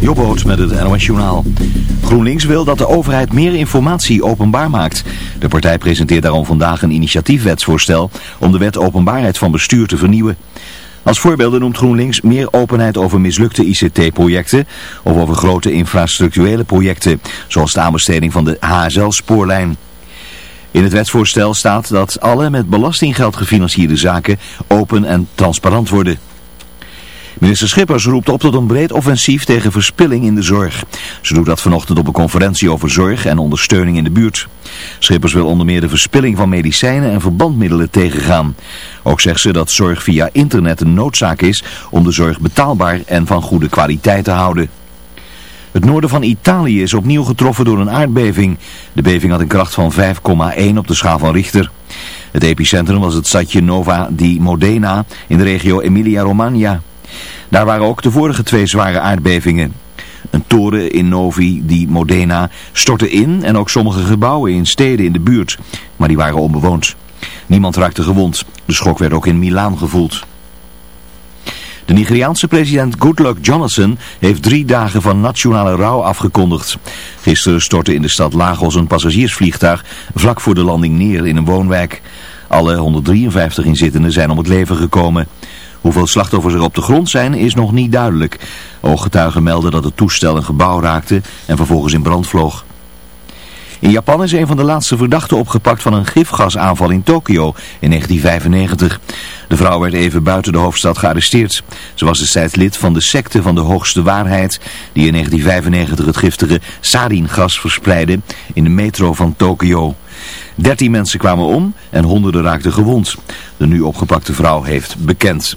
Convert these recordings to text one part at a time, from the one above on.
Jobboot met het NOS Journaal. GroenLinks wil dat de overheid meer informatie openbaar maakt. De partij presenteert daarom vandaag een initiatiefwetsvoorstel om de wet openbaarheid van bestuur te vernieuwen. Als voorbeelden noemt GroenLinks meer openheid over mislukte ICT-projecten of over grote infrastructurele projecten, zoals de aanbesteding van de HSL-spoorlijn. In het wetsvoorstel staat dat alle met belastinggeld gefinancierde zaken open en transparant worden. Minister Schippers roept op tot een breed offensief tegen verspilling in de zorg. Ze doet dat vanochtend op een conferentie over zorg en ondersteuning in de buurt. Schippers wil onder meer de verspilling van medicijnen en verbandmiddelen tegengaan. Ook zegt ze dat zorg via internet een noodzaak is om de zorg betaalbaar en van goede kwaliteit te houden. Het noorden van Italië is opnieuw getroffen door een aardbeving. De beving had een kracht van 5,1 op de schaal van Richter. Het epicentrum was het stadje Nova di Modena in de regio Emilia-Romagna. Daar waren ook de vorige twee zware aardbevingen. Een toren in Novi di Modena stortte in en ook sommige gebouwen in steden in de buurt, maar die waren onbewoond. Niemand raakte gewond. De schok werd ook in Milaan gevoeld. De Nigeriaanse president Goodluck Jonathan heeft drie dagen van nationale rouw afgekondigd. Gisteren stortte in de stad Lagos een passagiersvliegtuig vlak voor de landing neer in een woonwijk. Alle 153 inzittenden zijn om het leven gekomen. Hoeveel slachtoffers er op de grond zijn is nog niet duidelijk. Ooggetuigen melden dat het toestel een gebouw raakte en vervolgens in brand vloog. In Japan is een van de laatste verdachten opgepakt van een gifgasaanval in Tokio in 1995. De vrouw werd even buiten de hoofdstad gearresteerd. Ze was destijds lid van de secte van de hoogste waarheid die in 1995 het giftige saringas verspreidde in de metro van Tokio. Dertien mensen kwamen om en honderden raakten gewond. De nu opgepakte vrouw heeft bekend.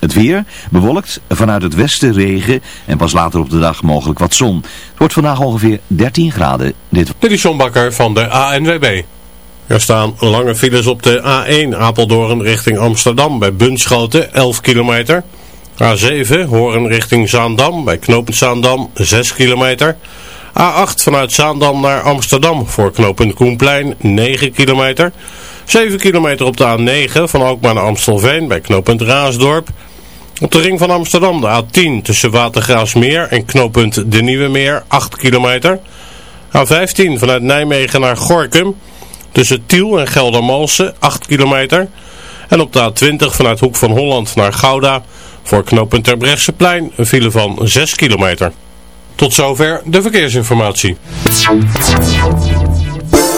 Het weer bewolkt, vanuit het westen regen en pas later op de dag mogelijk wat zon. Het wordt vandaag ongeveer 13 graden. Dit, is John Bakker van de ANWB. Er staan lange files op de A1 Apeldoorn richting Amsterdam bij Bunschoten 11 kilometer. A7 Hoorn richting Zaandam bij knooppunt Zaandam 6 kilometer. A8 vanuit Zaandam naar Amsterdam voor knooppunt Koenplein 9 kilometer. 7 kilometer op de A9 van Alkmaar naar Amstelveen bij knooppunt Raasdorp. Op de ring van Amsterdam de A10 tussen Watergraafsmeer en knooppunt De Nieuwe Meer 8 kilometer. A15 vanuit Nijmegen naar Gorkum tussen Tiel en Geldermalsen 8 kilometer. En op de A20 vanuit Hoek van Holland naar Gouda voor knooppunt Terbrechtseplein een file van 6 kilometer. Tot zover de verkeersinformatie.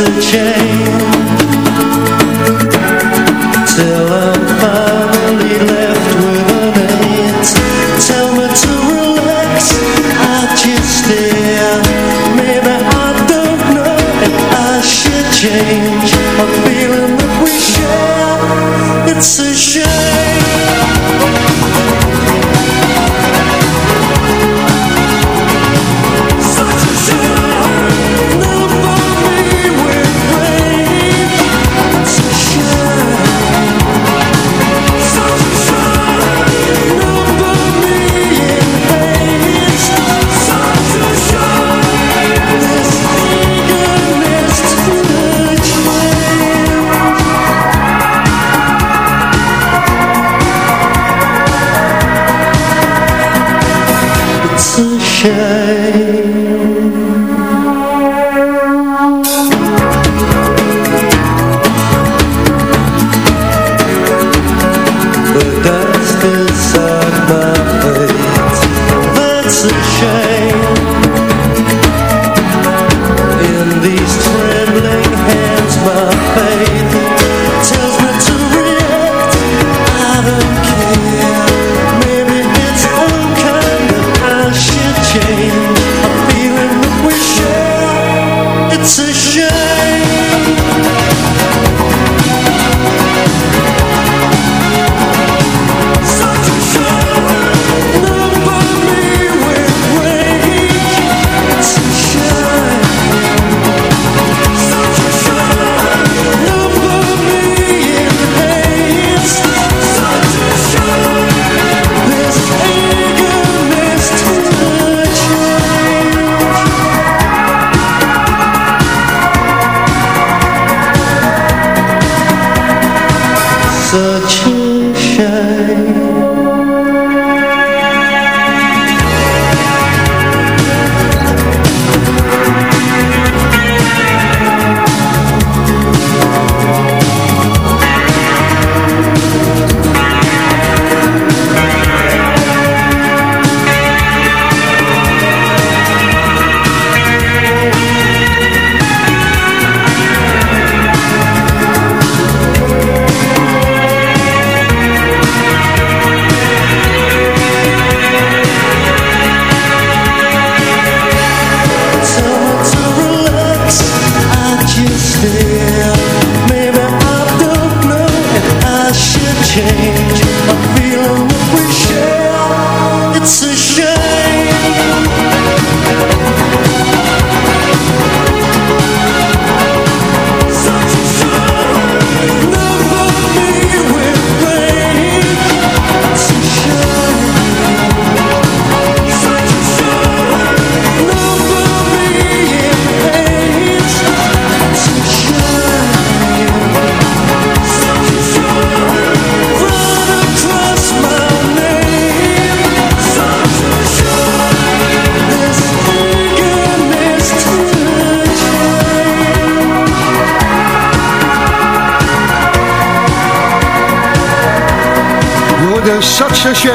A change. Till I'm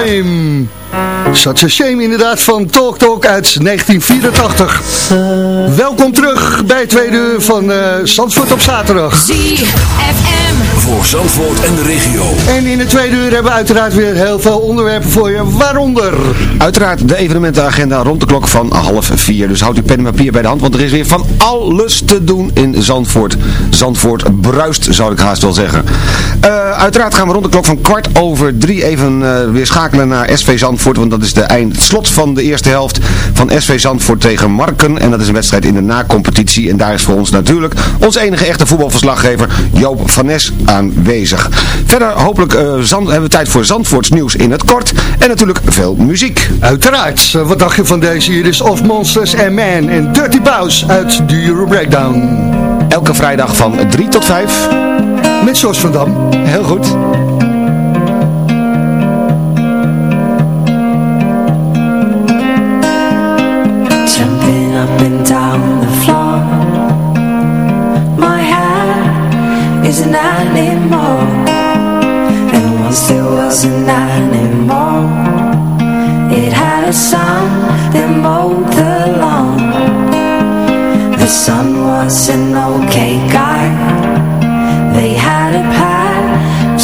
Shame. Inderdaad van Talk Talk uit 1984. Welkom terug bij het tweede uur van eh Zandvoort op zaterdag. ZFM. Voor Zandvoort en de regio. En in het tweede uur hebben we uiteraard weer heel veel onderwerpen voor je. Waaronder... Uiteraard de evenementenagenda rond de klok van half vier. Dus houd uw pen en papier bij de hand, want er is weer van alles te doen in Zandvoort. Zandvoort bruist, zou ik haast wel zeggen. Eh, uiteraard gaan we rond de klok van kwart over drie even eh, weer schakelen naar SV Zandvoort. Want dat is de eind, het slot van de eerste helft van SV Zandvoort tegen Marken. En dat is een wedstrijd in de na-competitie. En daar is voor ons natuurlijk onze enige echte voetbalverslaggever Joop van Nes aanwezig. Verder hopelijk eh, Zand, hebben we tijd voor Zandvoorts nieuws in het kort. En natuurlijk veel muziek. Uiteraard. Eh, Wat dacht je van deze? Hier is Of Monsters and Man en Dirty Bows uit de Euro Breakdown. Elke vrijdag van 3 tot 5. Met Jos van Dam. Heel goed. An animal And once there was an animal It had a son that mowed the lawn. The son was an okay guy. They had a pet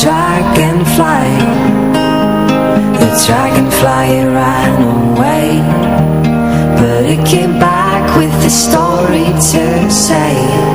dragonfly. The dragonfly ran away but it came back with a story to say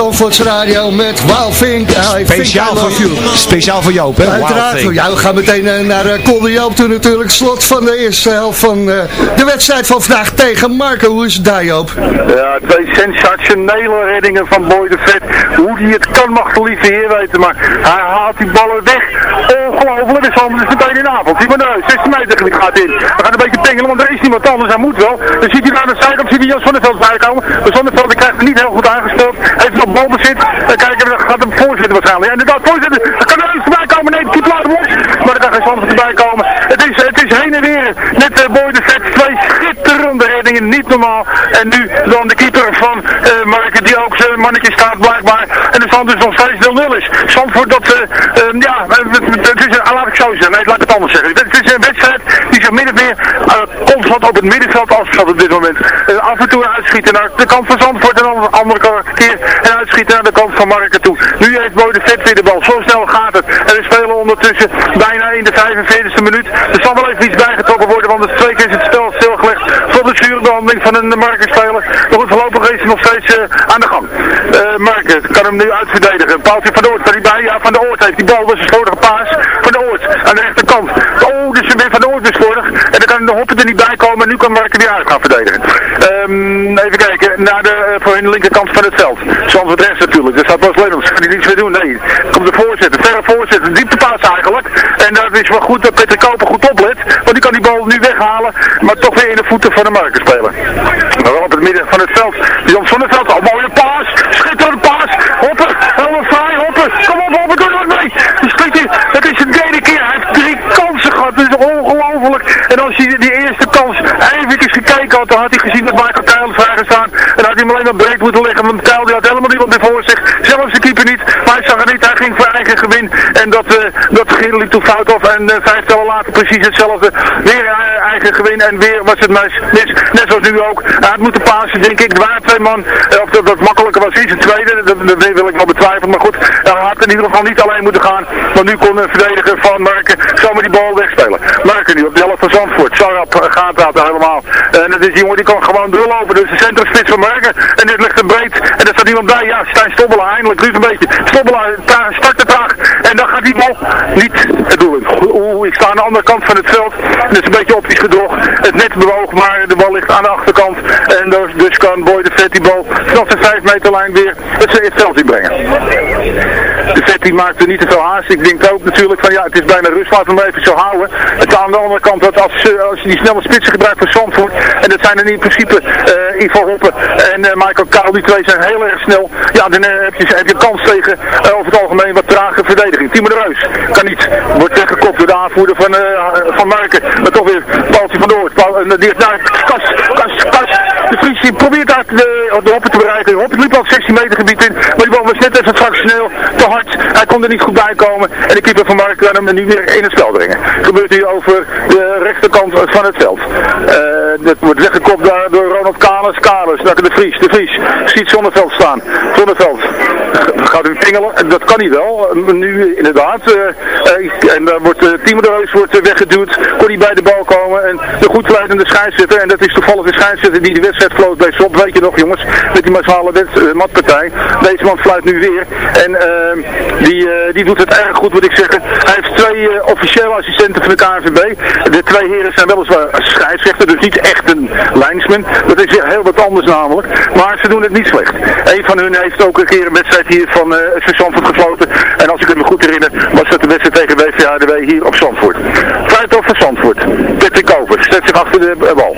Zandvoorts Radio met Wild Think. I Speciaal think I voor, you. speciaal voor Joop, hè? Uiteraard. Thing. Ja, we gaan meteen eh, naar uh, Joop toe natuurlijk. Slot van de eerste helft van eh, de wedstrijd van vandaag tegen Marco. Hoe is het daar Joop? Ja, twee sensationele reddingen van Boy de Vet. Hoe die het kan mag de lieve heer weten, maar hij haalt die ballen weg. Ongelooflijk, is anders meteen in avond. Zie maar nou, 16 meter gebied gaat in. We gaan een beetje pingelen, want er is niemand anders, hij moet wel. Dan ziet hij aan de zijkant, ziet hij Jan Zonneveld bijkomen. Maar Zonneveld die krijgt hem niet heel goed aangespeeld. Heeft nog balbezit. Dan kijken we, dan gaat hem voorzitten waarschijnlijk. Ja, inderdaad, voorzitten. Er kan er iets bij komen. Nee, de keeper laat hem. Maar er kan geen Zonneveld erbij komen. Het is, het is heen en weer. Net uh, Boy de Vet, twee schitterende reddingen, niet normaal. En nu dan de keeper van uh, Marken, die ook zijn mannetje staat blijkbaar. En de stand dus nog steeds 0-0 is. Zandvoort dat, uh, uh, ja, het is, uh, laat ik zo zeggen, nee, laat ik het anders zeggen. Het is een wedstrijd die zich min of meer uh, constant op het middenveld afzet op dit moment. Uh, af en toe uitschieten naar de kant van Zandvoort en dan de andere keer en uitschieten naar de kant van Marken toe. Nu heeft Boy de Vet weer de bal. Zo snel gaat het. En we spelen ondertussen bijna in de 45e minuut. Er zal wel even iets bijgetrokken worden, want het twee keer is het spel stilgelegd voor de zuurbehandeling van een Marken-speler. Maar goed, voorlopig is hij nog steeds de gang. Uh, kan hem nu uitverdedigen. Paaltje van de Oort, kan hij bij? Ja, van de Oort heeft die bal. Dat is een slordige paas van de Oort aan de rechterkant. Oh, dus weer van de Oort is slordig. En dan kan de Hoppen er niet bij komen. En nu kan Marken weer uit gaan verdedigen. Um, even kijken naar de, uh, voor de linkerkant van het veld. Zandvoort rechts natuurlijk. Daar staat Bas Lennons. Kan hij niets meer doen? Nee. Komt de voorzitter. Verre voorzitter. Dieptepaas eigenlijk. En dat is wel goed dat Peter Koper goed oplet. Want die kan die bal nu weghalen. Maar toch weer in de voeten van de Marken spelen. Maar wel op het midden van het veld. Jan van het veld. Oh, mooie En als hij die eerste kans even gekeken had, dan had hij gezien dat Michael Kuil vrij gestaan. En had hij hem alleen maar breed moeten leggen. Want Kuil had helemaal niemand meer voor zich. Zelfs de keeper niet. Maar hij zag het niet. Hij ging voor eigen gewin. En dat, uh, dat liep toen fout af. En uh, vijf tellen later precies hetzelfde. Weer eigen gewin. En weer was het mis. Net zoals nu ook. Hij had moeten pasen, denk ik. Er waren twee man. of dat, dat makkelijker was. Iets een tweede. Dat, dat wil ik wel betwijfelen. Maar goed. Hij had in ieder geval niet alleen moeten gaan. Want nu kon een verdediger van Marken zomaar die bal wegspelen. Marken nu op de helft gaat dat helemaal. En dat is die jongen die kan gewoon doorlopen. Dus de centrumspits van Marken. En dit ligt een breed. En er staat iemand bij. Ja, Stijn Stobbelaar. Eindelijk duurt een beetje. Stobbelaar start te traag. En dan gaat die bal niet het doel in. Ik sta aan de andere kant van het veld. En het is een beetje optisch gedroog. Het net bewoog, maar de bal ligt aan de achterkant. En dus, dus kan Boy de Vet die bal vanaf de 5 meter lijn weer het, het veld inbrengen. De Vet die maakte niet te veel haast. Ik denk ook natuurlijk van ja, het is bijna rust. Laten we hem even zo houden. Het aan de andere kant dat als, als je die snelle spitsen gebruikt voor Zandvoort. En dat zijn er in principe uh, Ivo Hoppen en uh, Michael Kaal. Die twee zijn heel erg snel. Ja, dan heb, je, heb je kans tegen over het algemeen wat trage verdediging. Timo de Reus kan niet. Wordt weggekopt door de aanvoerder van, van Marken. Maar toch weer Paaltje van Noord. Paul, die heeft daar Kas, Kas, Kas. De Vries die probeert daar de, de hoppen te bereiken. Hoppen liep al 16 meter gebied in, maar die bal was net even fractioneel te hard. Hij kon er niet goed bij komen en de keeper van Mark kan hem nu weer in het spel brengen. Gebeurt hier over de rechterkant van het veld. Eh, dat wordt weggekopt daar Kalis, naar de Vries. De Vries ziet Zonneveld staan. Zonneveld gaat u pingelen. En Dat kan hij wel. Eh, Nu inderdaad. eh, eh, en dan wordt uh, Timo de Reus wordt, weggeduwd. Kon hij bij de bal komen. En de goed leidende scheidsrechter. En dat is toevallig de scheidsrechter die de wedstrijd floot bij SOP. Weet je nog jongens. Met die massale matpartij. Deze man fluit nu weer. En eh, die, die doet het erg goed moet ik zeggen. Hij heeft twee officiële assistenten van de KNVB. De twee heren zijn weliswaar scheidsrechter. Dus niet echt een lijnsman. Dat is heel wat anders namelijk. Maar ze doen het niet slecht. Een van hun heeft ook een keer een wedstrijd hier van eh SV Zandvoort gefloten. En als ik het me goed herinner, was dat de wedstrijd tegen WVHDW hier op Zandvoort. Vrijdag voor Zandvoort. Patrick Koper zet zich achter de eh, bal.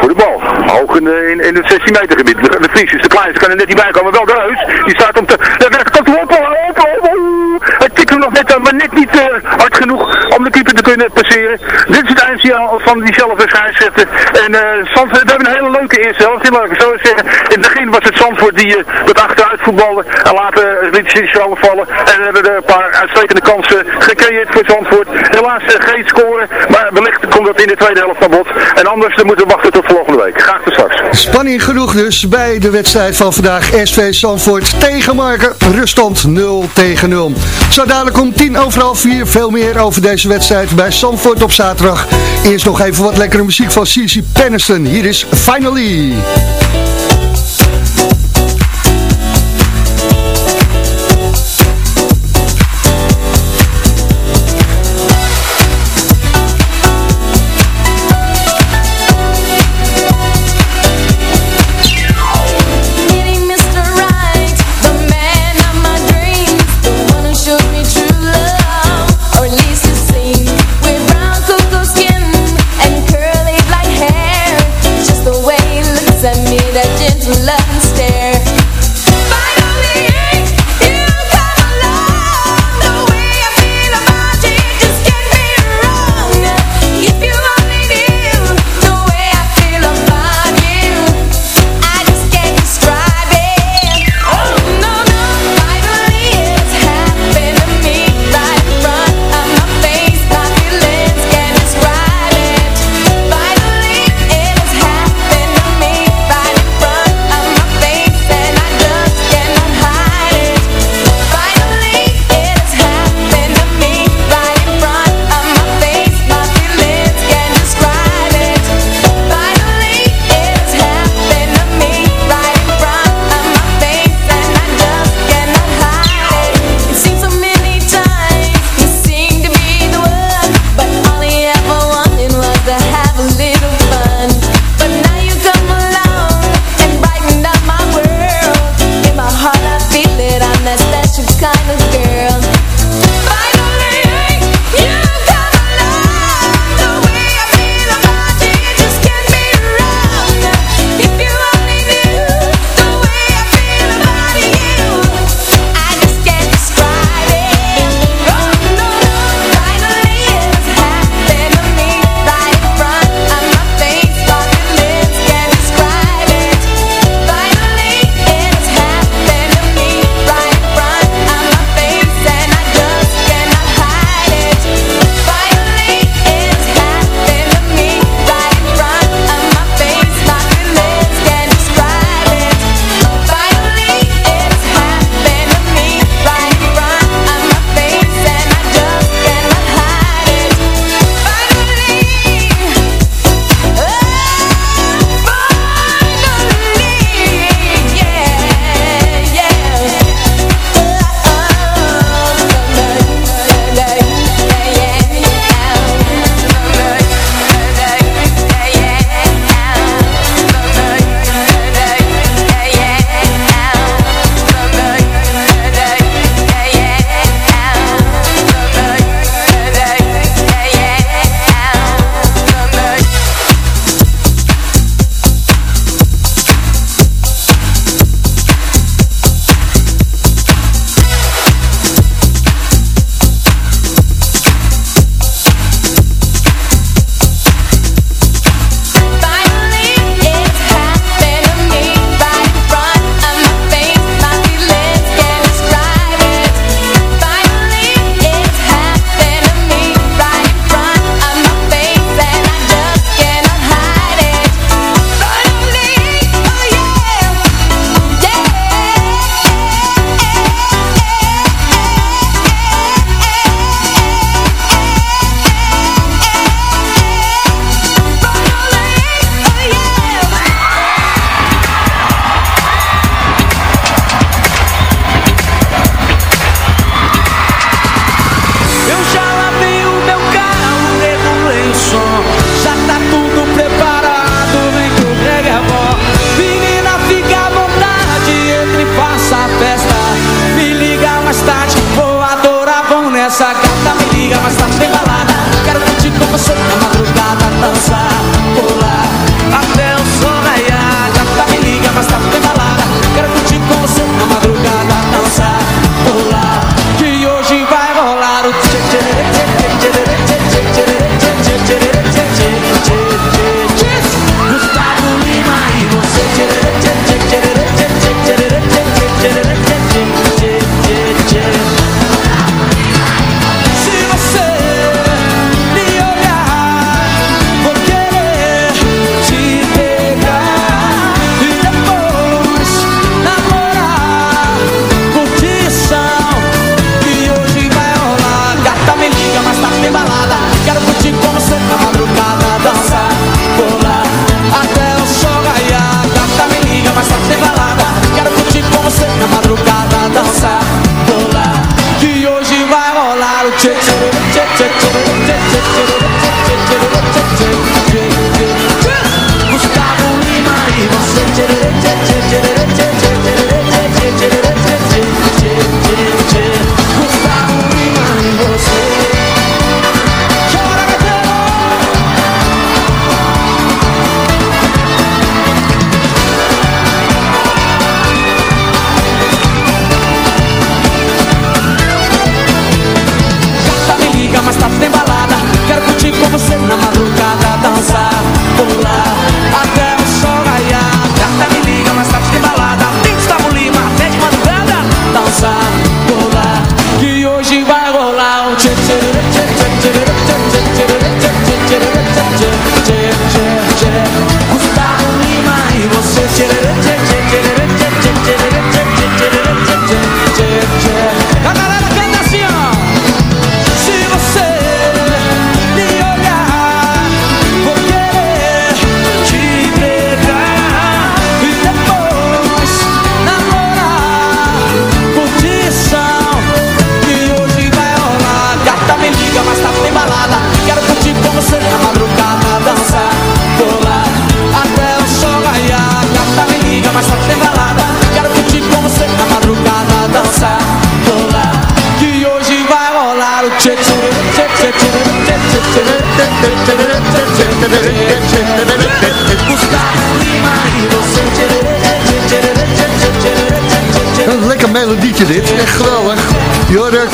Goede bal. Hoog in, de- in, het 16 meter gebied. De, de Vries is te klein, ze kan er net niet bij komen. Wel de Reus, die staat om te... De op, op, op, op. Hij tikt hem nog net aan, maar net niet eh, hard genoeg om de keeper te passeren. Dit is het eindsignaal van diezelfde scheidsrechter. En eh Zandvoort, we hebben een hele leuke eerste helft. Laat ik zo zeggen. In het begin was het Zandvoort die eh, wat achteruit voetbalde. En later uh, liet ze vallen. En hebben er een paar uitstekende kansen gecreëerd voor Zandvoort. Helaas eh, geen scoren. Maar wellicht komt dat in de tweede helft van bod. En anders moeten we wachten tot volgende week. Graag tot straks. Spanning genoeg dus bij de wedstrijd van vandaag. SV Zandvoort tegen Marken. Ruststand 0 tegen 0. Zo dadelijk om 10 over half 4 veel meer over deze wedstrijd bij Zandvoort op zaterdag. Eerst nog even wat lekkere muziek van CC Penniston. Hier is Finally.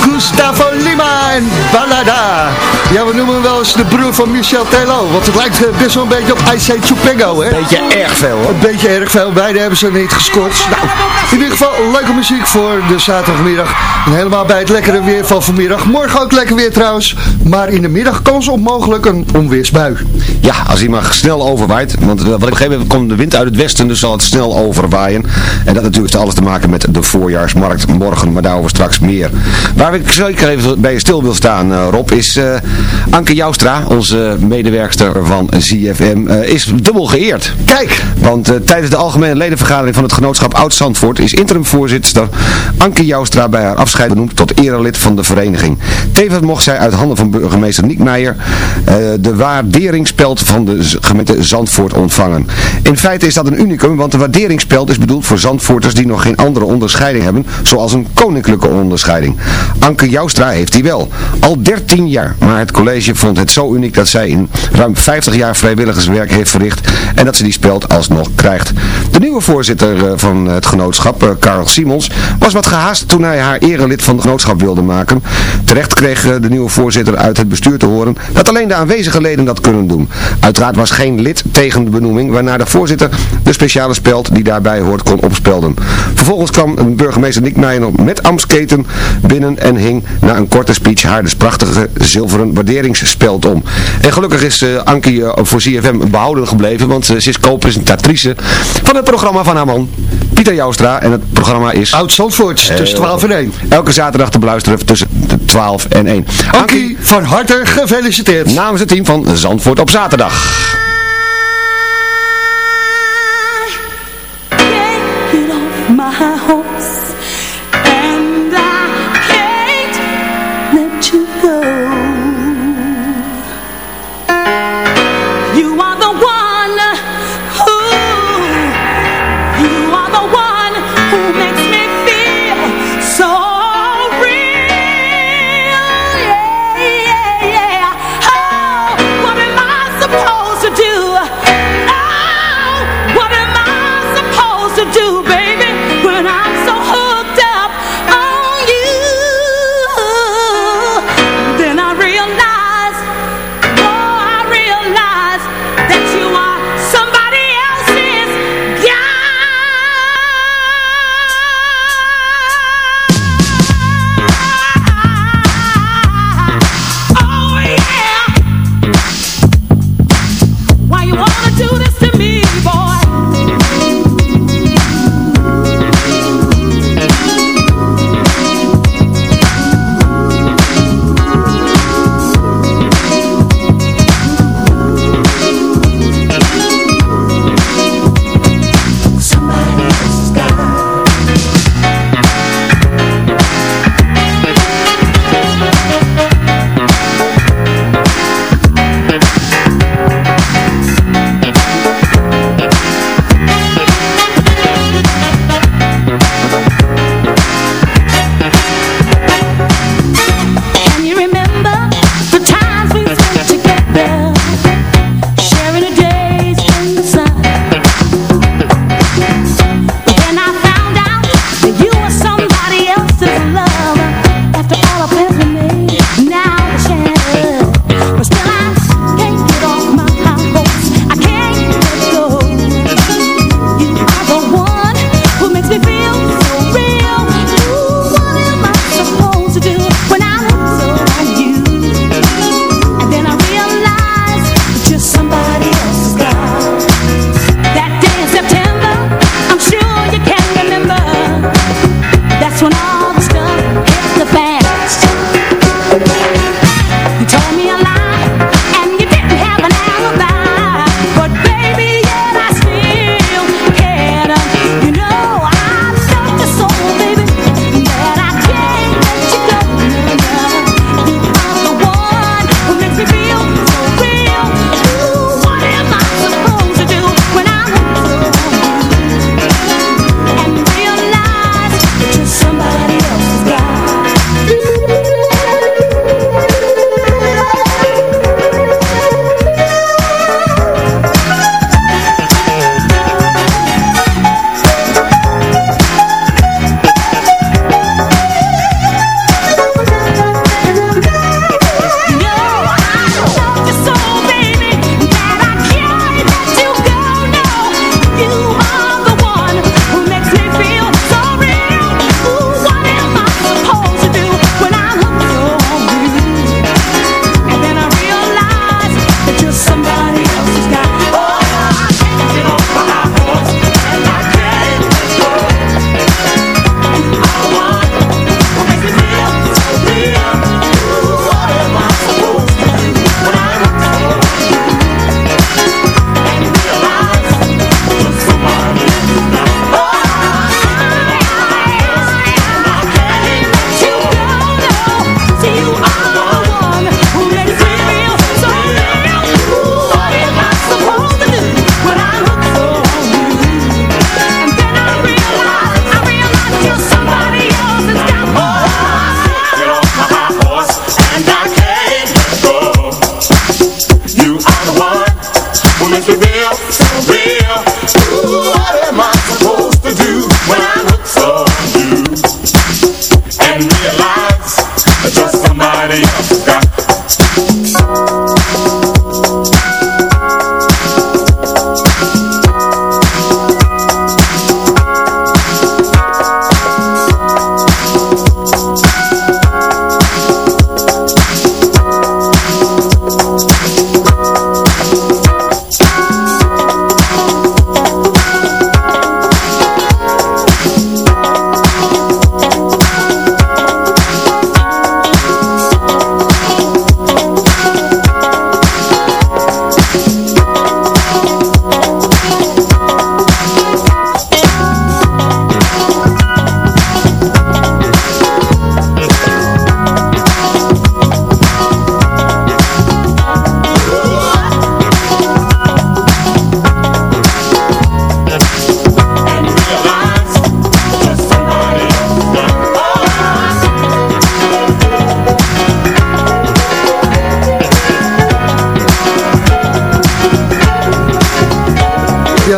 Gustavo Lima en Balada. Ja, we noemen hem wel eens de broer van Michel Telo. Want het lijkt eh, best wel een beetje op I Say Chupengo, hè? Beetje erg veel hoor. Een beetje erg veel. Beide hebben ze niet gescoord. Nou, in ieder geval leuke muziek voor de zaterdagmiddag. En helemaal bij het lekkere weer van vanmiddag. Morgen ook lekker weer trouwens. Maar in de middag kans op mogelijk een onweersbui. Ja, als hij maar snel overwaait. Want eh, wat ik begrepen heb, komt de wind uit het westen, dus zal het snel overwaaien. En dat natuurlijk heeft alles te maken met de voorjaarsmarkt morgen, maar daarover straks meer. Waar ik zeker even bij je stil wil staan, eh, Rob, is eh, Anke Joustra, onze medewerkster van ZFM, is dubbel geëerd. Kijk! Want tijdens de algemene ledenvergadering van het genootschap Oud-Zandvoort is interimvoorzitter Anke Joustra bij haar afscheid benoemd tot erelid van de vereniging. Tevens mocht zij uit handen van burgemeester Niek Meijer eh, de waarderingspeld van de gemeente Zandvoort ontvangen. In feite is dat een unicum, want de waarderingspeld is bedoeld voor Zandvoorters die nog geen andere onderscheiding hebben, zoals een koninklijke onderscheiding. Anke Joustra heeft die wel. Al 13 jaar, maar het college vond het zo uniek dat zij in ruim 50 jaar vrijwilligerswerk heeft verricht en dat ze die speld alsnog krijgt. De nieuwe voorzitter eh, van het genootschap, eh, Karel Simons, was wat gehaast toen hij haar erelid van het genootschap wilde maken. Terecht kreeg eh, de nieuwe voorzitter uit het bestuur te horen dat alleen de aanwezige leden dat kunnen doen. Uiteraard was geen lid tegen de benoeming, waarna de voorzitter de speciale speld die daarbij hoort kon opspelden. Vervolgens kwam burgemeester Nick Meijer met ambtsketen binnen en hing na een korte speech haar dus prachtige zilveren waarderingsspeld om. En gelukkig is eh, Ankie voor CFM behouden gebleven, want ze is co-presentatrice van het programma van haar man, Pieter Joustra. En het programma is... Oud Zandvoort, tussen 12 en 1. Elke zaterdag te beluisteren tussen de 12 en 1. Ankie, van harte gefeliciteerd. Namens het team van Zandvoort op zaterdag.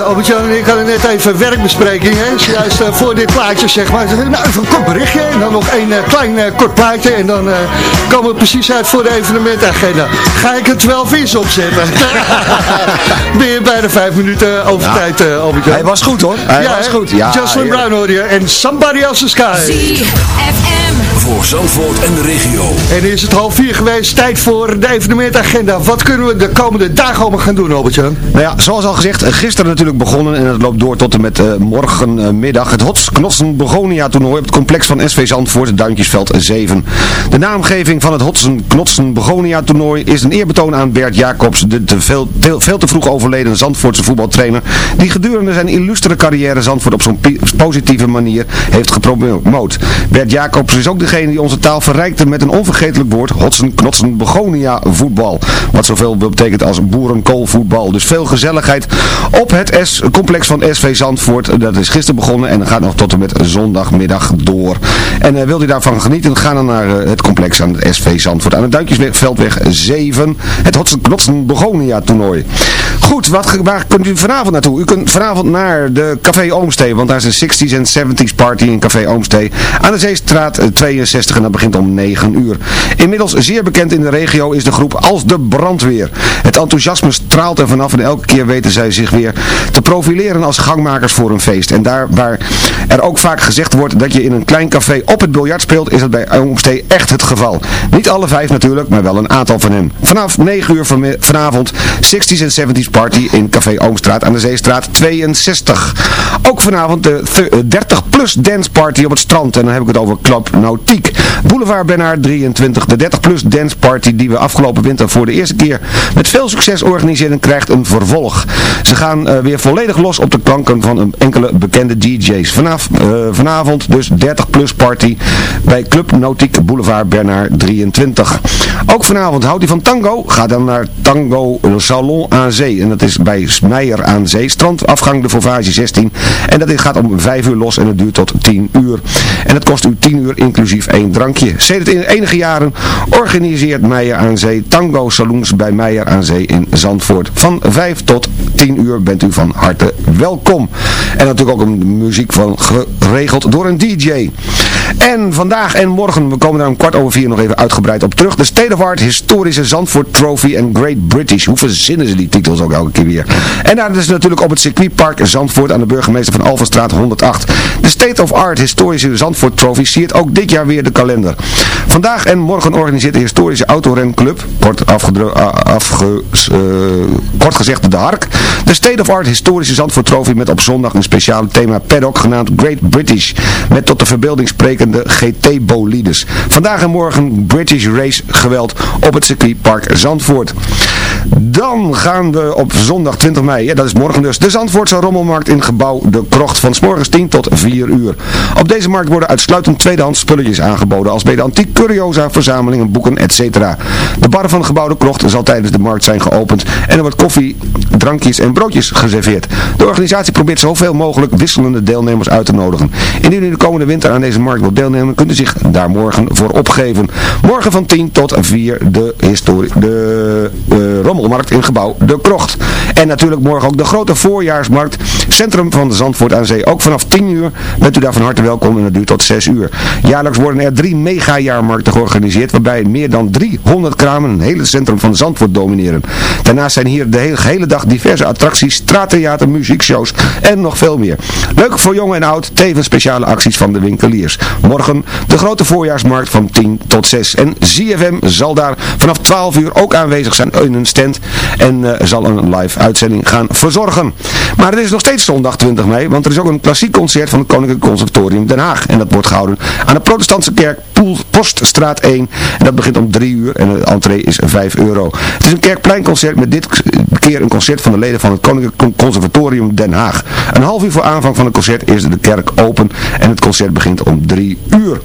Albert-Jan en ik hadden net even werkbespreking, hè? Juist eh, voor dit plaatje, zeg maar. Nou, even een kort berichtje en dan nog één eh, klein eh, kort plaatje. En dan eh, komen we precies uit voor de evenementagenda. Ga ik er 12 vis opzetten? ben je bijna vijf minuten over Ja. tijd, eh Albert-Jan. Hij was goed hoor. Hij ja, was hè? goed. Ja, Jocelyn. Brown hoor je. En Somebody Else's Sky. ZFM. Voor Zandvoort en de regio. En is het half vier geweest. Tijd voor de evenementagenda. Wat kunnen we de komende dagen allemaal gaan doen, Albert-Jan? Nou ja, zoals al gezegd, eh, gisteren natuurlijk begonnen en het loopt door tot en met eh, morgenmiddag. Het Hots Knossen Begonia toernooi op het complex van SV Zandvoort, Duintjesveld 7. De naamgeving van het Hotsen Knotsen Begonia toernooi is een eerbetoon aan Bert Jacobs, de te veel, te- veel te vroeg overleden Zandvoortse voetbaltrainer, die gedurende zijn illustere carrière Zandvoort op zo'n positieve manier heeft gepromoot. Bert Jacobs is ook degene die onze taal verrijkte met een onvergetelijk woord, hotsen, knotsen, begonia voetbal. Wat zoveel betekent als boerenkoolvoetbal. Dus veel gezelligheid op het S-complex van SV Zandvoort. Dat is gisteren begonnen en gaat nog tot en met zondagmiddag door. En eh, wilt u daarvan genieten, ga dan naar eh, het complex aan het SV Zandvoort. Aan het Duintjesveldweg 7, het hotsen, knotsen, begonia toernooi. Goed, wat, waar kunt u vanavond naartoe? U kunt vanavond naar de Café Oomstee, want daar is een 60s en 70s party in Café Oomstee. Aan de Zeestraat eh, 72 en dat begint om 9 uur. Inmiddels zeer bekend in de regio is de groep Als de Brandweer. Het enthousiasme straalt er vanaf en elke keer weten zij zich weer te profileren als gangmakers voor een feest. En daar waar er ook vaak gezegd wordt dat je in een klein café op het biljart speelt, is dat bij Oomstee echt het geval. Niet alle vijf natuurlijk, maar wel een aantal van hen. Vanaf 9 uur vanavond 60s en 70s party in Café Oomstraat aan de Zeestraat 62. Ook vanavond de 30 eh, plus dance party op het strand. En dan heb ik het over Club Notice. Boulevard Bernard 23. De 30 plus dance party die we afgelopen winter voor de eerste keer met veel succes organiseren krijgt een vervolg. Ze gaan eh, weer volledig los op de klanken van een enkele bekende DJ's. Vanaf, eh, vanavond dus 30 plus party bij Club Nautiek Boulevard Bernard 23. Ook vanavond houdt hij van tango. Ga dan naar Tango Salon aan Zee. En dat is bij Smeijer aan Zee. Strandafgang de Fauvage 16. En dat gaat om 5 uur los en het duurt tot 10 uur. En het kost u 10 uur inclusief één drankje. Sedert in enige jaren organiseert Meijer aan Zee tango saloons bij Meijer aan Zee in Zandvoort. Van 5 tot 10 uur bent u van harte welkom. En natuurlijk ook een muziek van geregeld door een DJ. En vandaag en morgen, we komen daar om kwart over vier nog even uitgebreid op terug. De State of Art Historische Zandvoort Trophy en Great British. Hoe verzinnen ze die titels ook elke keer weer. En daar is natuurlijk op het circuitpark Zandvoort aan de burgemeester van Alvenstraat 108. De State of Art Historische Zandvoort Trophy siert ook dit jaar maar de kalender. Vandaag en morgen organiseert de historische autorenclub, kort, afge, eh, kort gezegd de Hark, de State of Art Historische Zandvoort met op zondag een speciale thema paddock genaamd Great British, met tot de verbeelding sprekende GT-bolides. Vandaag en morgen British Race geweld op het circuitpark Zandvoort. Dan gaan we op zondag 20 mei, ja, dat is morgen dus, de Zandvoortse Rommelmarkt in gebouw De Krocht van s morgens 10 tot 4 uur. Op deze markt worden uitsluitend tweedehands spulletjes aangeboden, als mede antiek curiosa, verzamelingen, boeken, etc. De bar van De Krocht zal tijdens de markt zijn geopend en er wordt koffie, drankjes en broodjes geserveerd. De organisatie probeert zoveel mogelijk wisselende deelnemers uit te nodigen. Indien u de komende winter aan deze markt wilt deelnemen, kunt u zich daar morgen voor opgeven. Morgen van 10 tot 4 de, historie, de eh, rommelmarkt in gebouw De Krocht. En natuurlijk morgen ook de grote voorjaarsmarkt, centrum van de Zandvoort aan Zee. Ook vanaf 10 uur bent u daar van harte welkom en dat duurt tot 6 uur. Jaarlijks worden er drie mega-jaarmarkten georganiseerd, waarbij meer dan 300 kramen een hele centrum van Zandvoort domineren. Daarnaast zijn hier de hele, dag diverse attracties, straattheater, muziekshows en nog veel meer. Leuk voor jong en oud, tevens speciale acties van de winkeliers. Morgen de grote voorjaarsmarkt van 10 tot 6. En ZFM zal daar vanaf 12 uur ook aanwezig zijn in een stand en eh, zal een live uitzending gaan verzorgen. Maar het is nog steeds zondag 20 mei, want er is ook een klassiek concert van het Koninklijk Conservatorium Den Haag. En dat wordt gehouden aan de protestantse kerk Poststraat 1. En dat begint om 3 uur en de entree is 5 euro. Het is een kerkpleinconcert met dit keer een concert van de leden van het Koninklijk Conservatorium Den Haag. Een half uur voor aanvang van het concert is de kerk open en het concert begint om 3 uur.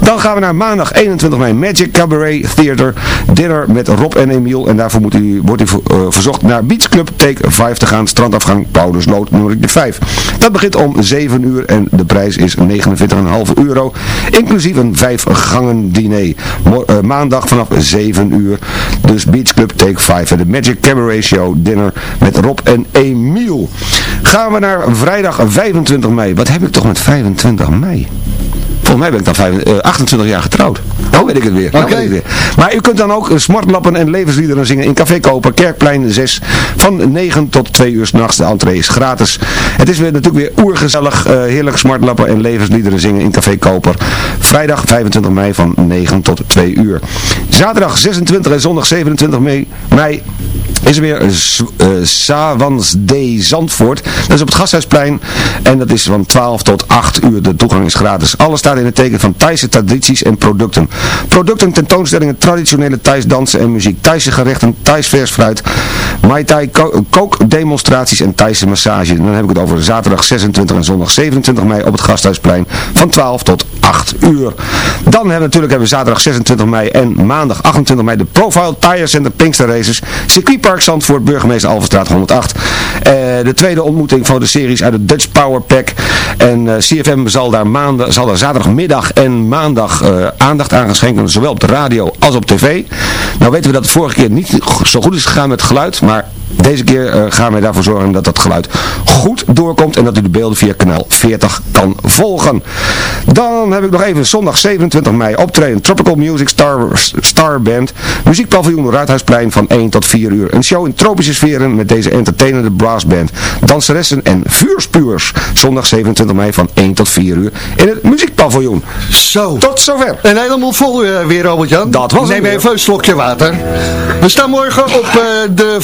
Dan gaan we naar maandag 21 mei Magic Cabaret Theater Dinner met Rob en Emiel. En daarvoor moet u, wordt u eh, verzocht naar Beach Club Take 5 te gaan. Strandafgang Paulusloot nummer 5. Dat begint om 7 uur en de prijs is 49,5 euro. Inclusief een 5 gangen diner. Eh, maandag vanaf 7 uur. Dus Beach Club Take 5 en de Magic Cabaret Show Dinner met Rob en Emiel. Gaan we naar vrijdag 25 mei. Wat heb ik toch met 25 mei? Volgens mij ben ik dan vijf- eh, 28 jaar getrouwd. Nou weet ik het weer. Nou ik het weer. Maar u kunt dan ook smartlappen en levensliederen zingen in Café Koper, Kerkplein 6. Van 9 tot 2 uur s'nachts. De entree is gratis. Het is weer natuurlijk weer oergezellig. eh, heerlijk smartlappen en levensliederen zingen in Café Koper. Vrijdag 25 mei van 9 tot 2 uur. Zaterdag 26 en zondag 27 mei, mei is er weer uh, Savans D. Zandvoort. Dat is op het Gasthuisplein. En dat is van 12 tot 8 uur. De toegang is gratis. Alles staat in het teken van Thaise tradities en producten. Producten, tentoonstellingen, traditionele Thais dansen en muziek. Thaise gerechten, Thais vers fruit. Mai Thai ko- kookdemonstraties en Thaise massage. En dan heb ik het over zaterdag 26 en zondag 27 mei op het Gasthuisplein. Van 12 tot 8 uur. Dan hebben we natuurlijk hebben we zaterdag 26 mei en maandag 28 mei de Profile Tire Center Pinkster Races. Circuitpark Zandvoort, burgemeester Alvenstraat 108. Eh, de tweede ontmoeting van de series uit het Dutch Power Pack. En eh, CFM zal daar, maandag, zal daar zaterdagmiddag en maandag eh, aandacht aan gaan schenken. Zowel op de radio als op tv. Nou weten we dat het vorige keer niet zo goed is gegaan met geluid. Maar deze keer eh, gaan wij daarvoor zorgen dat dat geluid goed doorkomt. En dat u de beelden via kanaal 40 kan volgen. Dan heb ik nog even zondag 27 mei optreden Tropical Music Star, Star Band. Muziekpaviljoen Raadhuisplein van 1 tot 4 uur. Een show in tropische sferen met deze entertainende brassband. Danseressen en vuurspuurs. Zondag 27 mei van 1 tot 4 uur in het muziekpaviljoen. Zo. Tot zover. Een hele mond vol eh, weer, Robert-Jan. Dat was Neem even een slokje water. We staan morgen op eh, de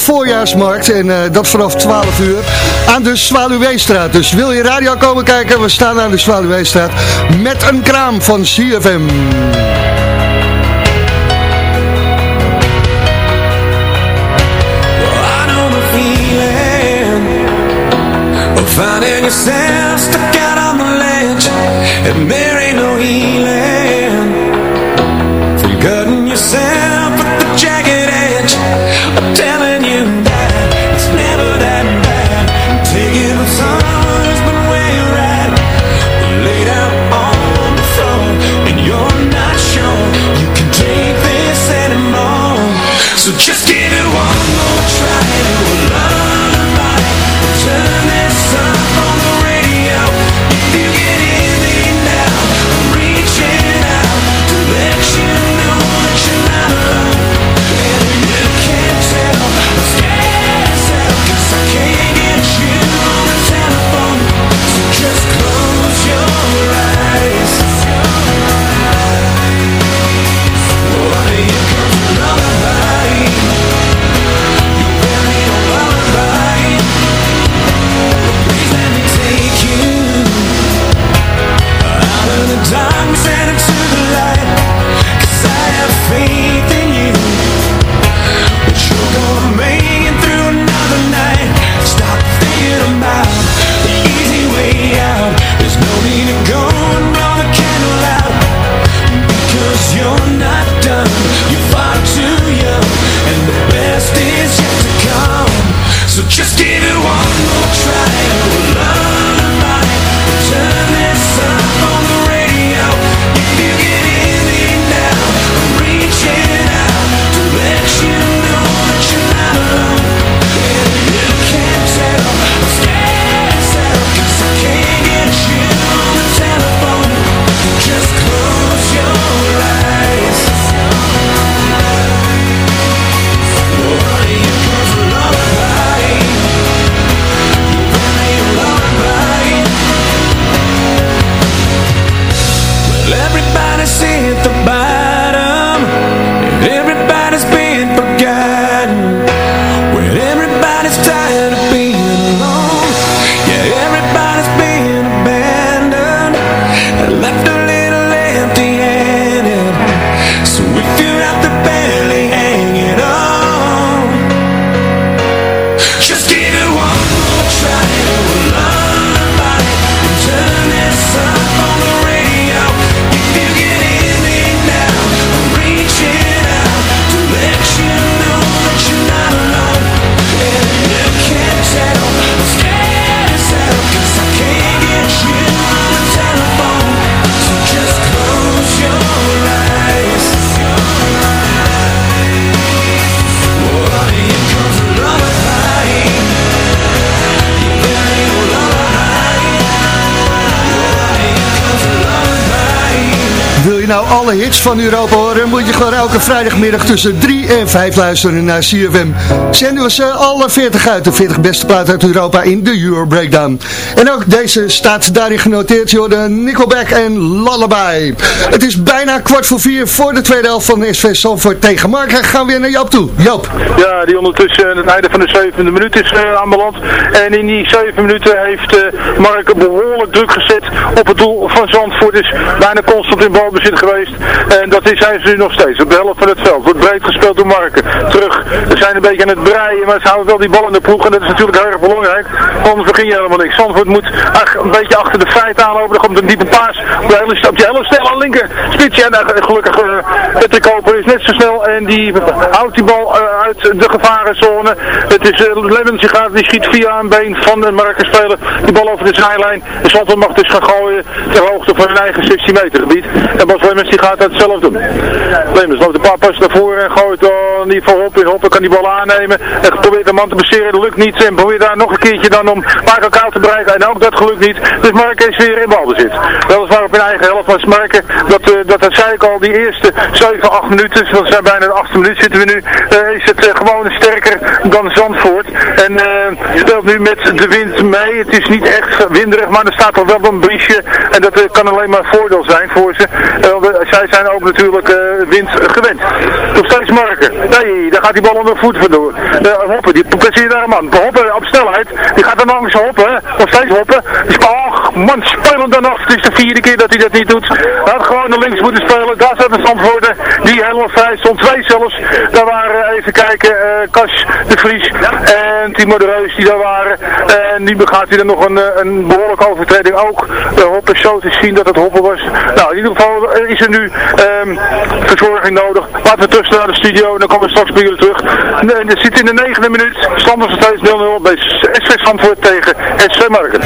voorjaarsmarkt en eh, dat vanaf 12 uur aan de Zwaluweestraat. Dus wil je radio komen kijken, we staan aan de Zwaluweestraat met een kraam van CFM. Finding yourself stuck out on the ledge, lifetime nou alle hits van Europa horen, je gewoon elke vrijdagmiddag tussen 3 en 5 luisteren naar CFM. Zenden we ze alle 40 uit, de 40 beste platen uit Europa in de Euro Breakdown. En ook deze staat daarin genoteerd, de Nickelback en Lullaby. Het is bijna kwart voor vier voor de tweede helft van de SV Zandvoort tegen Mark. Gaan we weer naar Joop toe. Joop. Ja, die ondertussen aan het einde van de zevende minuut is uh, aanbeland. En in die zeven minuten heeft uh, Mark behoorlijk druk gezet op het doel van Zandvoort. Is bijna constant in balbezit geweest. En dat is, ze nu nog steeds. Op de helft van het veld. Wordt breed gespeeld door Marken. Terug. Ze zijn een beetje aan het breien. Maar ze houden wel die bal in de ploeg. En dat is natuurlijk heel erg belangrijk. Anders begin je helemaal niks. Zandvoort moet een beetje achter de feiten aanlopen. Er komt een diepe paas. Op de hele, die hele linker spitsje. En uh, gelukkig uh, Patrick Koper is net zo snel. En die houdt die bal uit de gevarenzone. Het is uh, Lemmens die gaat. Die schiet via een been van de Marken speler. Die bal over de zijlijn. En Zandvoort mag dus gaan gooien ter hoogte van hun eigen 16 meter gebied. En Bas Lemmens die gaat dat zelf doen. Lemmens loopt een paar passen naar voren en gooit dan niet voor Hoppen. Hoppen kan die bal aannemen. En probeert de man te passeren. Dat lukt niet. En probeert daar nog een keertje dan om Marco Kaal te bereiken. En ook dat gelukt niet. Dus Marken is weer in balbezit. Weliswaar op hun eigen helft. Maar Marken, dat, uh, dat, dat zei ik al, die eerste 7, 8 minuten. Dat zijn bijna de 8 minuten zitten we nu. Uh, is het gewoon sterker dan Zandvoort. En speelt nu met de wind mee. Het is niet echt winderig, maar er staat al wel een briesje. En dat kan alleen maar voordeel zijn voor ze. zij zijn ook natuurlijk wind gewend. Nog steeds Marken. Nee, daar gaat die bal onder voet vandoor. hoppen, die plezier daar man. Hoppen op snelheid. Die gaat dan langs hoppen. Nog steeds hoppen. Dus, man, spelen dan nog. Het is de vierde keer dat hij dat niet doet. Hij had gewoon naar links moeten spelen. Daar de standwoorden. Die helemaal vrij stond. Twee zelfs. Daar waren, even kijken, Kas de Vries en Timo de Reus die daar waren. En nu begaat hij er nog een, een behoorlijke overtreding ook. De hoppen zo te zien dat het hoppen was. Nou, in ieder geval is er nu um, verzorging nodig. Laten we terug naar de studio en dan komen we straks bij jullie terug. En er zit in de negende minuut. Stand is steeds 0-0 bij SV Zandvoort tegen SV Marken.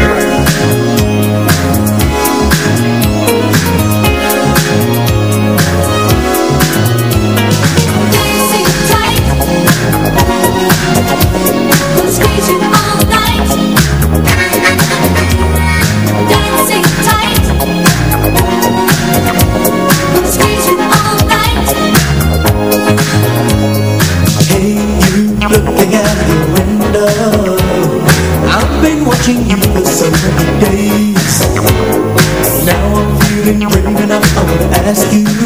So many days. Now I'm feeling brave enough, I wanna ask you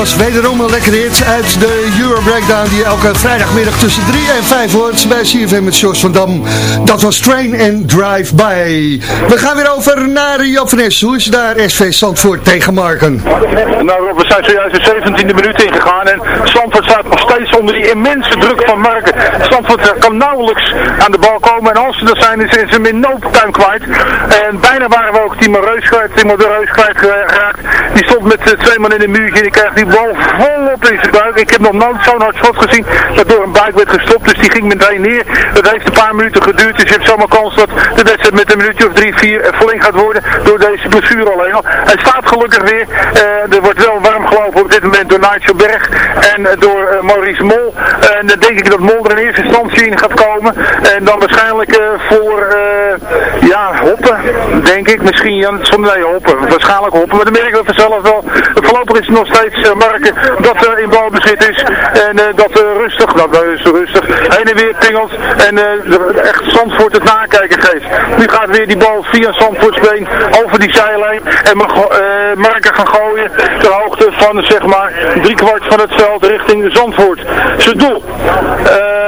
was wederom een lekkere hit uit de Euro Breakdown die elke vrijdagmiddag tussen 3 en 5 hoort bij CFM met George van Dam. Dat was Train and Drive By. We gaan weer over naar Joop van. Hoe is daar SV Zandvoort tegen Marken? Nou we zijn zojuist de 17e minuut ingegaan en Zandvoort staat nog steeds onder die immense druk van Marken. Zandvoort kan nauwelijks aan de bal komen en als ze er zijn is ze in no time kwijt. En bijna waren we ook Timo Reus kwijt, Timo de kwijt geraakt. Die stond met eh, twee man in een muurtje en die kreeg die bal volop in zijn buik. Ik heb nog nooit zo'n hard schot gezien dat door een buik werd gestopt, dus die ging meteen neer. Dat heeft een paar minuten geduurd, dus je hebt zomaar kans dat de wedstrijd met een minuutje of drie, vier eh, verlengd gaat worden door deze blessure alleen al. Hij staat gelukkig weer. Eh, er wordt wel warm gelopen op dit moment door Nigel Berg en eh, door Maurice Mol. En dan denk ik dat Mol er in eerste instantie in gaat komen. En dan waarschijnlijk voor, ja, Hoppen, denk ik. Misschien Jan, nee, Hoppen. Waarschijnlijk Hoppen, maar dan merk ik dat vanzelf wel. Voorlopig is het nog steeds eh, Marken dat er in balbezit is. En eh, dat eh, rustig, dat uh, rustig, heen en weer pingelt. En eh, echt Zandvoort het nakijken geeft. Nu gaat weer die bal via Zandvoortsbeen over die zijlijn. En mag eh, Marken gaan gooien ter hoogte van zeg maar drie kwart van het veld richting Zandvoort. Zijn doel. Ehm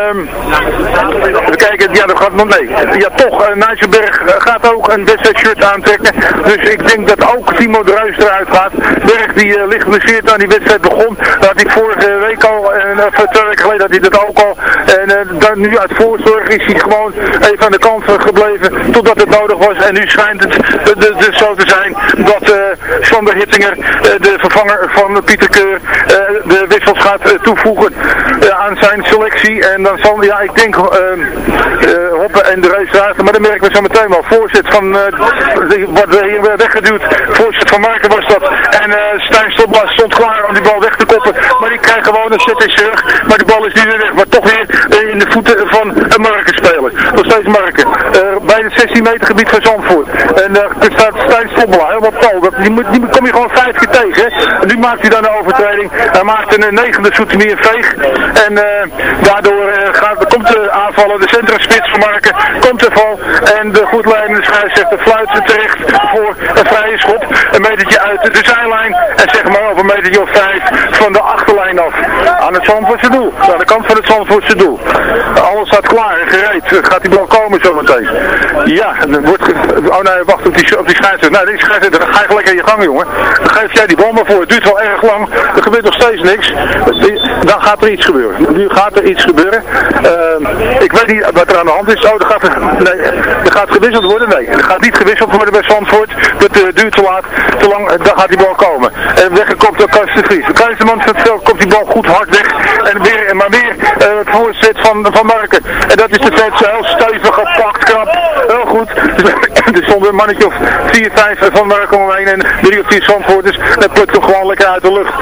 even kijken, ja dat gaat nog nee. Ja toch, uh, Nijsselberg eh, gaat ook een wedstrijd shirt aantrekken. Dus ik denk dat ook Timo de Ruijs eruit gaat. Berg die uh, licht geblesseerd aan die wedstrijd begon. Dat ik vorige week al, en uh, twee weken geleden had hij dat ook al. En uh, dan nu uit voorzorg is hij gewoon even aan de kant gebleven totdat het nodig was. En nu schijnt het dus zo te zijn dat Sander Hittinger, de vervanger van Pieter Keur, de wissels gaat toevoegen aan zijn selectie. En dan zal, ja ik denk, hoppen en de raakte. Maar dan we zo meteen wel. Voorzet van, eh, die wordt hier weggeduwd. Voorzet van Marken was dat. En eh Stijn Stopbla stond klaar om die bal weg te koppen. Maar die krijgt gewoon een set in. Maar die bal is niet weer weg. Maar toch weer eh, in de voeten van Marken. Nog steeds Marken. Eh, bij het 16 meter gebied van Zandvoort. En eh, er staat Stijn Stopbla. Helemaal. Dat, die, moet- die kom je gewoon vijf keer tegen. En nu maakt hij dan een overtreding. Hij maakt een eh, negende Soetenier veeg. En eh, daardoor eh, gaat, komt de aanvaller, de centrumspits van Marken, komt er val. En de goedleidende scheidsrechter fluit ze terecht voor een vrije schop. Een metertje uit de zijlijn. En zeg maar op een metertje of vijf van de achterlijn af. Aan het Zandvoortse doel. Aan de kant van het Zandvoortse doel. Alles staat klaar en gereed. Gaat die bal komen zometeen? Ja, en dan wordt... Oh nee, wacht op die, op die scheidsrechter. Nee, die scheidsrechter, dan ga je gelijk in je gang, jongen. Dan geef jij die bal maar voor. Het duurt wel erg lang. Er gebeurt nog steeds niks. Dan gaat er iets gebeuren. Nu gaat er iets gebeuren. Ehm, ik weet niet wat er aan de hand is. Oh, er gaat, nee, er gaat gewisseld worden. Nee, er gaat niet gewisseld worden bij Zandvoort. Dat eh, duurt te laat, te lang. Dan gaat die bal komen. En weggekopt door Kans de Vries. De man van het veld komt die bal goed hard weg. En weer, maar weer eh, het voorzet van, van Marken. En dat is de vet zo heel stevig gepakt, knap. Heel goed. Er stond een mannetje of 4, 5 van Marken omheen. En drie of vier Zandvoorters. En plukt hem gewoon lekker uit de lucht.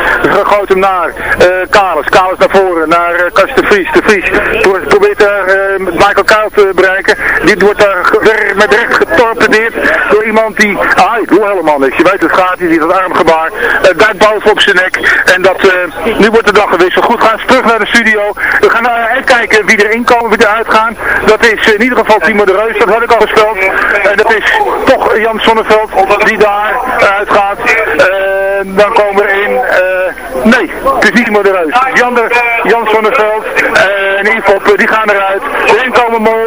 Gooit hem naar eh Kalis. Kalis naar voren. Naar Kast de Vries. De Vries pro- probeert daar eh, Michael Koud te bereiken. Dit wordt daar met recht getorpedeerd door iemand die... Ah, ik doe helemaal niks. Je weet het gaat. Die ziet het armgebaar. Uh, duikt op zijn nek. En dat, nu wordt de dag gewisseld. Goed, gaan ze terug naar de studio. We gaan kijken wie erin komen, wie eruit gaan. Dat is in ieder geval Timo de Reus. Dat had ik al gespeeld. En dat is toch Jan Sonneveld die daar eruit gaat. En dan komen er in... eh, nee, het is niet Timo de Reus. Het is Jan, de, Sonneveld en Ivop, die gaan eruit. Erin komen Mol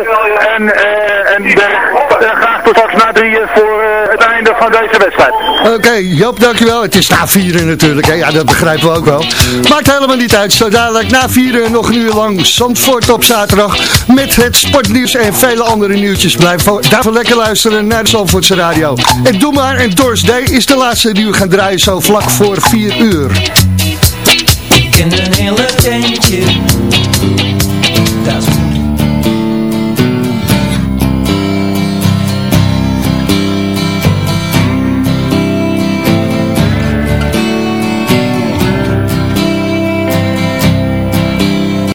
en, eh en Berg. Eh, graag tot straks na drieën voor eh, het einde van deze wedstrijd. Oké, Joop, dankjewel. Het is na vieren natuurlijk, hè. ja, dat begrijpen we ook wel. Maakt helemaal niet uit. Zo dadelijk na vieren nog een uur lang Zandvoort op zaterdag. Met het sportnieuws en vele andere nieuwtjes. Blijf vo- daarvoor lekker luisteren naar de Zandvoortse radio. En doe maar, en Doors Day is de laatste die we gaan draaien zo vlak voor vier uur.